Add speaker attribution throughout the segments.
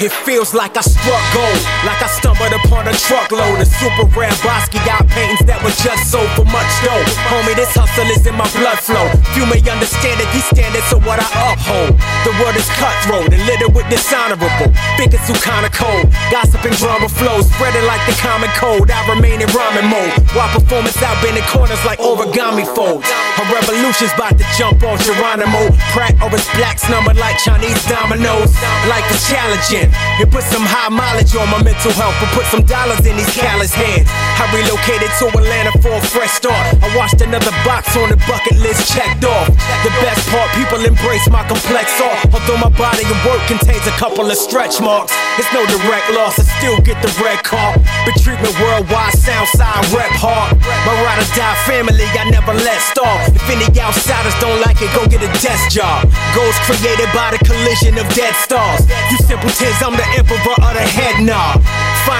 Speaker 1: It feels like I struck gold, like I stumbled upon a truckload of super rare got paintings that were just sold for much dough. This hustle is in my blood flow. Few may understand it, these standards are what I uphold. The world is cutthroat and littered with dishonorable. Figures who kinda cold, gossip and drama flows, spreading like the common cold. I remain in rhyming mode, while performance out in corners like origami folds. A revolution's about to jump on Geronimo. Pratt over his blacks numbered like Chinese dominoes. Life is challenging. It put some high mileage on my mental health, but put some dollars in these callous hands. I relocated to Atlanta for a fresh start. I watched another box on the bucket list checked off. The best part, people embrace my complex art. Although my body and work contains a couple of stretch marks, it's no direct loss. I still get the red car. But treatment worldwide, sound side rep hard. My ride or die family, I never let starve. If any outsiders don't like it, go get a desk job. Goals created by the collision of dead stars. You simpletons I'm the emperor of the head knob.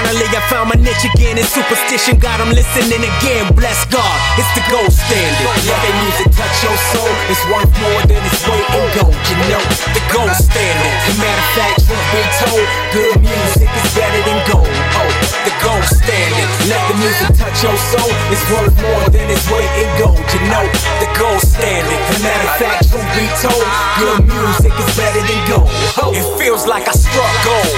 Speaker 1: Finally, I found my niche again, and superstition got them listening again. Bless God, it's the gold standard. Let that music touch your soul, it's worth more than its weight in gold. You know, the gold standard. As matter of fact, truth be told, good music is better than gold. Oh, the gold standard. Let the music touch your soul, it's worth more than its weight in gold. You know, the gold standard. As matter of fact, truth be told, good music is better than gold. Oh, it feels like I struck gold.